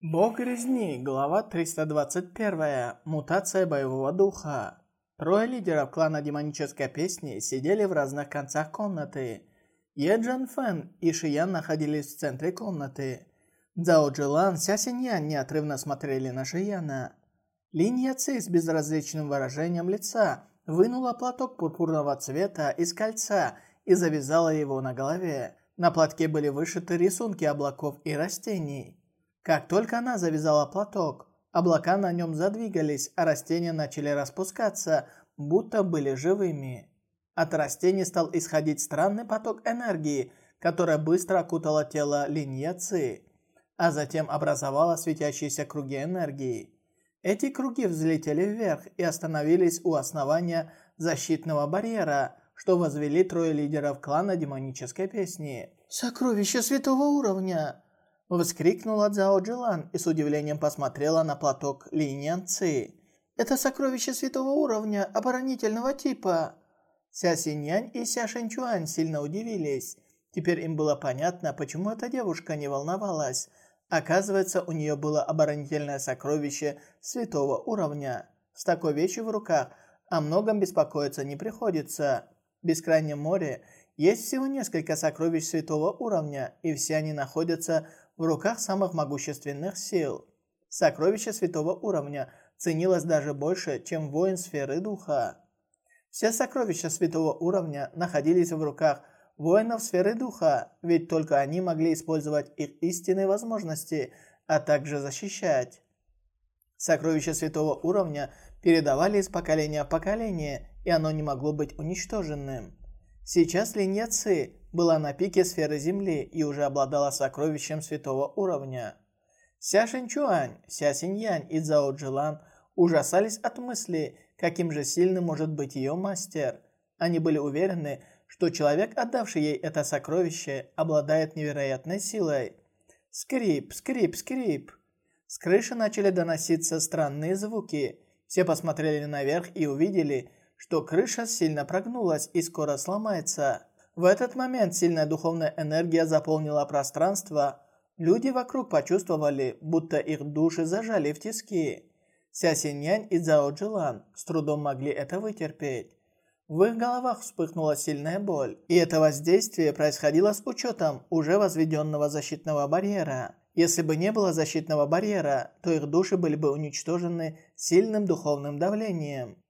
Бог резни, глава 321. Мутация боевого духа. Трое лидеров клана демонической песни сидели в разных концах комнаты. Е Джан Фэн и Шиян находились в центре комнаты. Цзао Джилан, Ся Синьян неотрывно смотрели на Шияна. Линь Яци с безразличным выражением лица вынула платок пурпурного цвета из кольца и завязала его на голове. На платке были вышиты рисунки облаков и растений. Как только она завязала платок, облака на нем задвигались, а растения начали распускаться, будто были живыми. От растений стал исходить странный поток энергии, которая быстро окутала тело линья Ци, а затем образовала светящиеся круги энергии. Эти круги взлетели вверх и остановились у основания защитного барьера, что возвели трое лидеров клана демонической песни. «Сокровище святого уровня!» Вскрикнула Цао Джилан и с удивлением посмотрела на платок Линьян Ци. «Это сокровище святого уровня, оборонительного типа!» Ся Синьянь и Ся Шэньчуань сильно удивились. Теперь им было понятно, почему эта девушка не волновалась. Оказывается, у нее было оборонительное сокровище святого уровня. С такой вещью в руках о многом беспокоиться не приходится. В бескрайнем море есть всего несколько сокровищ святого уровня, и все они находятся в руках самых могущественных сил. Сокровище святого уровня ценилось даже больше, чем воин сферы духа. Все сокровища святого уровня находились в руках воинов сферы духа, ведь только они могли использовать их истинные возможности, а также защищать. Сокровища святого уровня передавали из поколения в поколение, и оно не могло быть уничтоженным. Сейчас линия Ци была на пике сферы Земли и уже обладала сокровищем святого уровня. Ся Шинчуань, Ся Синьянь и Цзао Джилан ужасались от мысли, каким же сильным может быть ее мастер. Они были уверены, что человек, отдавший ей это сокровище, обладает невероятной силой. Скрип, скрип, скрип. С крыши начали доноситься странные звуки. Все посмотрели наверх и увидели, что крыша сильно прогнулась и скоро сломается. В этот момент сильная духовная энергия заполнила пространство. Люди вокруг почувствовали, будто их души зажали в тиски. Ся Синьянь и Цао Джилан с трудом могли это вытерпеть. В их головах вспыхнула сильная боль, и это воздействие происходило с учетом уже возведенного защитного барьера. Если бы не было защитного барьера, то их души были бы уничтожены сильным духовным давлением.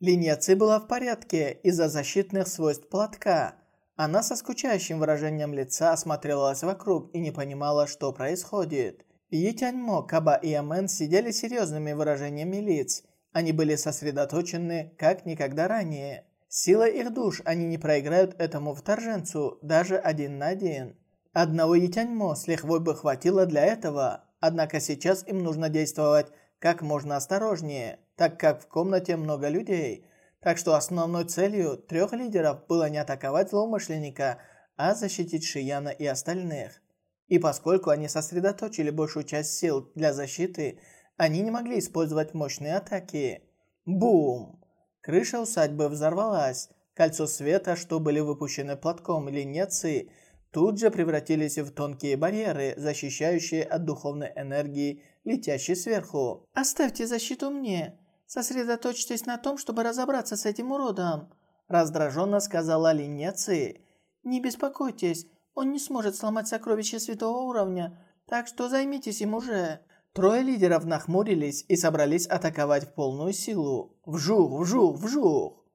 Линия Ци была в порядке из-за защитных свойств платка, она со скучающим выражением лица осматривалась вокруг и не понимала, что происходит. Етяньмо, Каба и Амен сидели серьезными выражениями лиц. Они были сосредоточены, как никогда ранее. Сила их душ они не проиграют этому вторженцу, даже один на один. Одного Етяньмо с лихвой бы хватило для этого, однако сейчас им нужно действовать как можно осторожнее, так как в комнате много людей – так что основной целью трех лидеров было не атаковать злоумышленника, а защитить Шияна и остальных. И поскольку они сосредоточили большую часть сил для защиты, они не могли использовать мощные атаки. Бум! Крыша усадьбы взорвалась. Кольцо света, что были выпущены платком или нецы, тут же превратились в тонкие барьеры, защищающие от духовной энергии, летящей сверху. «Оставьте защиту мне!» Сосредоточьтесь на том, чтобы разобраться с этим уродом», раздраженно сказала Линеци. «Не беспокойтесь, он не сможет сломать сокровище святого уровня, так что займитесь им уже». Трое лидеров нахмурились и собрались атаковать в полную силу. Вжух, вжух, вжух.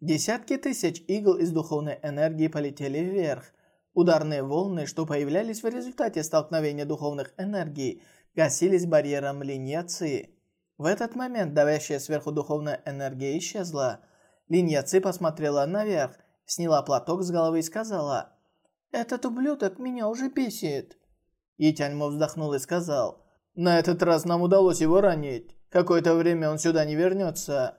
Десятки тысяч игл из духовной энергии полетели вверх. Ударные волны, что появлялись в результате столкновения духовных энергий, гасились барьером линии в этот момент давящая сверху духовная энергия исчезла. Линья Ци посмотрела наверх, сняла платок с головы и сказала, «Этот ублюдок меня уже бесит». Етяньмо вздохнул и сказал, «На этот раз нам удалось его ранить. Какое-то время он сюда не вернется».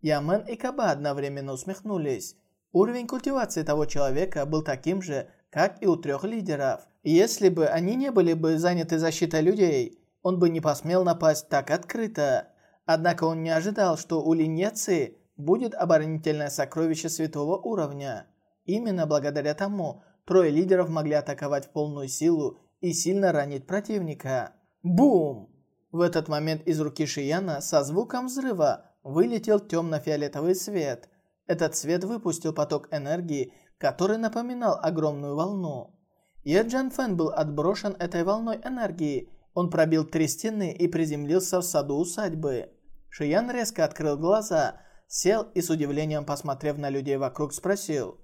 Ямен и Каба одновременно усмехнулись. Уровень культивации того человека был таким же, как и у трех лидеров. Если бы они не были бы заняты защитой людей, он бы не посмел напасть так открыто. Однако он не ожидал, что у Линеции будет оборонительное сокровище святого уровня. Именно благодаря тому трое лидеров могли атаковать в полную силу и сильно ранить противника. Бум! В этот момент из руки Шияна со звуком взрыва вылетел темно-фиолетовый свет. Этот свет выпустил поток энергии, который напоминал огромную волну. Еджан Фэн был отброшен этой волной энергии. Он пробил три стены и приземлился в саду усадьбы. Шиян резко открыл глаза, сел и с удивлением, посмотрев на людей вокруг, спросил.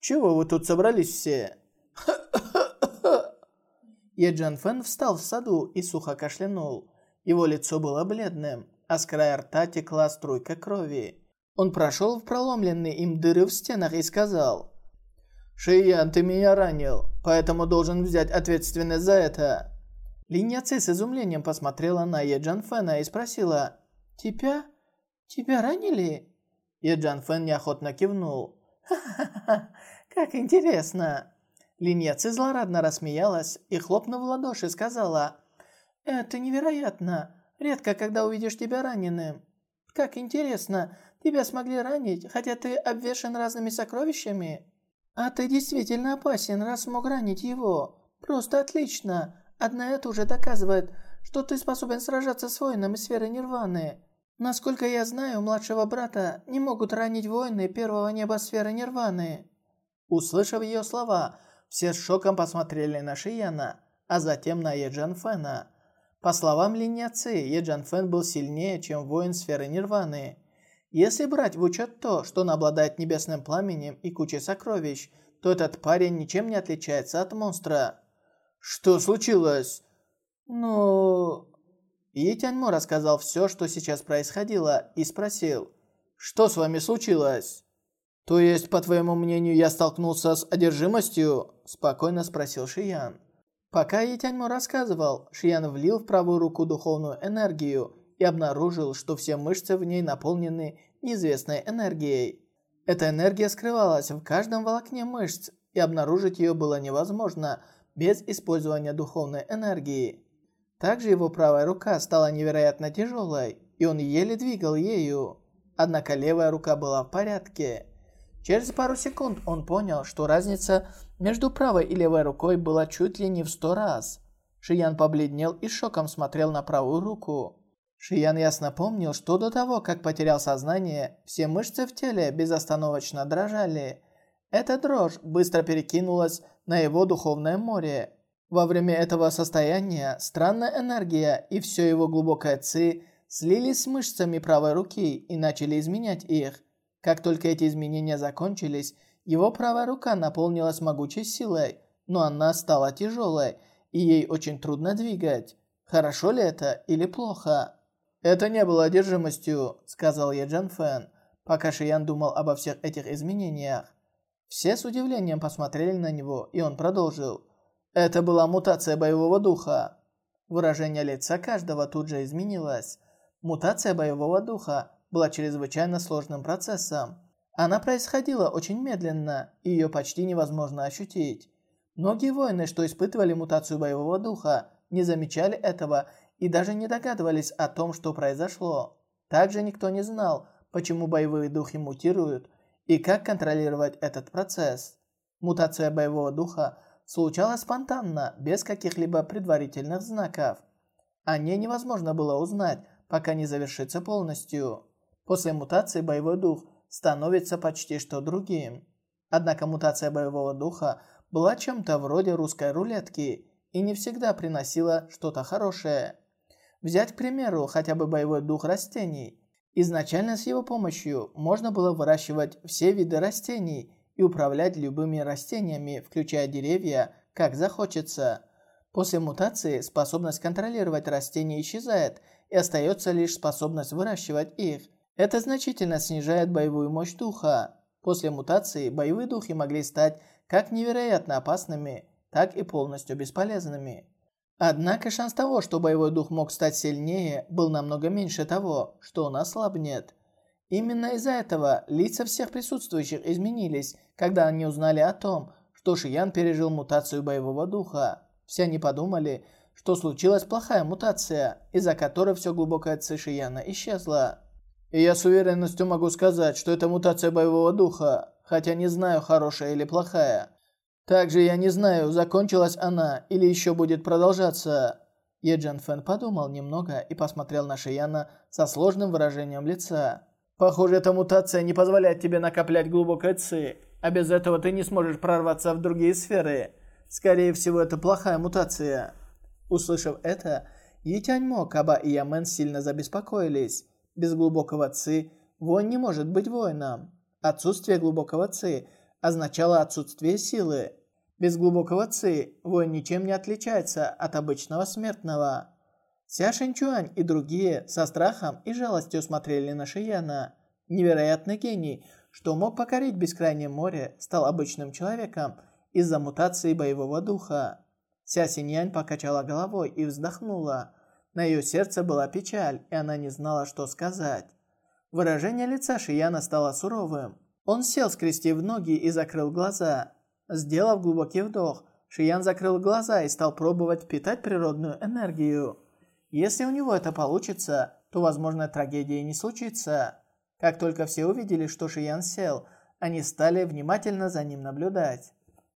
«Чего вы тут собрались все?» Еджан Фэн встал в саду и сухо кашлянул. Его лицо было бледным, а с края рта текла струйка крови. Он прошел в проломленные им дыры в стенах и сказал, «Шиян, ты меня ранил, поэтому должен взять ответственность за это». Линия Ци с изумлением посмотрела на Еджан Фэна и спросила, «Тебя? Тебя ранили?» Еджан Фэн неохотно кивнул. «Ха-ха-ха, как интересно!» Линия Ци злорадно рассмеялась и, хлопнув в ладоши, сказала, «Это невероятно! Редко, когда увидишь тебя раненым. Как интересно, тебя смогли ранить, хотя ты обвешан разными сокровищами. А ты действительно опасен, раз смог ранить его. Просто отлично. Одна это уже доказывает, что ты способен сражаться с воином из сферы Нирваны. Насколько я знаю, младшего брата не могут ранить воины первого неба сферы Нирваны». Услышав ее слова, все с шоком посмотрели на Шияна, а затем на Еджан Фэна. По словам Линья Ци, Еджан Фэн был сильнее, чем воин сферы Нирваны. Если брать в учет то, что он обладает небесным пламенем и кучей сокровищ, то этот парень ничем не отличается от монстра. «Что случилось?» «Ну...» Yi Тяньмо рассказал все, что сейчас происходило, и спросил, «Что с вами случилось?» «То есть, по твоему мнению, я столкнулся с одержимостью?» Спокойно спросил Шиян. Пока Етяньмо рассказывал, Шиян влил в правую руку духовную энергию и обнаружил, что все мышцы в ней наполнены неизвестной энергией. Эта энергия скрывалась в каждом волокне мышц, и обнаружить ее было невозможно без использования духовной энергии. Также его правая рука стала невероятно тяжелой, и он еле двигал ею. Однако левая рука была в порядке. Через пару секунд он понял, что разница между правой и левой рукой была чуть ли не в сто раз. Шиян побледнел и шоком смотрел на правую руку. Шиян ясно помнил, что до того, как потерял сознание, все мышцы в теле безостановочно дрожали. Эта дрожь быстро перекинулась на его духовное море. Во время этого состояния странная энергия и все его глубокое ци слились с мышцами правой руки и начали изменять их. Как только эти изменения закончились, его правая рука наполнилась могучей силой, но она стала тяжелой, и ей очень трудно двигать. Хорошо ли это или плохо? «Это не было одержимостью», — сказал я Фэн, пока Шиян думал обо всех этих изменениях. Все с удивлением посмотрели на него, и он продолжил. «Это была мутация боевого духа». Выражение лица каждого тут же изменилось. Мутация боевого духа была чрезвычайно сложным процессом. Она происходила очень медленно, и ее почти невозможно ощутить. Многие воины, что испытывали мутацию боевого духа, не замечали этого и даже не догадывались о том, что произошло. Также никто не знал, почему боевые духи мутируют и как контролировать этот процесс. Мутация боевого духа случалась спонтанно, без каких-либо предварительных знаков. О ней невозможно было узнать, пока не завершится полностью. После мутации боевой дух становится почти что другим. Однако мутация боевого духа была чем-то вроде русской рулетки и не всегда приносила что-то хорошее. Взять, к примеру, хотя бы боевой дух растений. Изначально с его помощью можно было выращивать все виды растений и управлять любыми растениями, включая деревья, как захочется. После мутации способность контролировать растения исчезает, и остается лишь способность выращивать их – это значительно снижает боевую мощь духа. После мутации боевые духи могли стать как невероятно опасными, так и полностью бесполезными. Однако шанс того, что боевой дух мог стать сильнее, был намного меньше того, что он ослабнет. Именно из-за этого лица всех присутствующих изменились, когда они узнали о том, что Шиян пережил мутацию боевого духа. Все они подумали, что случилась плохая мутация, из-за которой все глубокое ци Шияна исчезло. И я с уверенностью могу сказать, что это мутация боевого духа, хотя не знаю, хорошая или плохая. Также я не знаю, закончилась она или еще будет продолжаться. Еджан Фэн подумал немного и посмотрел на Шияна со сложным выражением лица. «Похоже, эта мутация не позволяет тебе накоплять глубокой ци, а без этого ты не сможешь прорваться в другие сферы. Скорее всего, это плохая мутация». Услышав это, Етяньмо, Каба и Ямен сильно забеспокоились. Без глубокого ци воин не может быть воином. Отсутствие глубокого ци означало отсутствие силы. Без глубокого ци воин ничем не отличается от обычного смертного. Ся Шинчуань и другие со страхом и жалостью смотрели на Шияна. Невероятный гений, что мог покорить бескрайнее море, стал обычным человеком из-за мутации боевого духа. Ся Синьянь покачала головой и вздохнула. На ее сердце была печаль, и она не знала, что сказать. Выражение лица Шияна стало суровым. Он сел, скрестив ноги и закрыл глаза. Сделав глубокий вдох, Шиян закрыл глаза и стал пробовать питать природную энергию. Если у него это получится, то, возможно, трагедии не случится. Как только все увидели, что Шиян сел, они стали внимательно за ним наблюдать.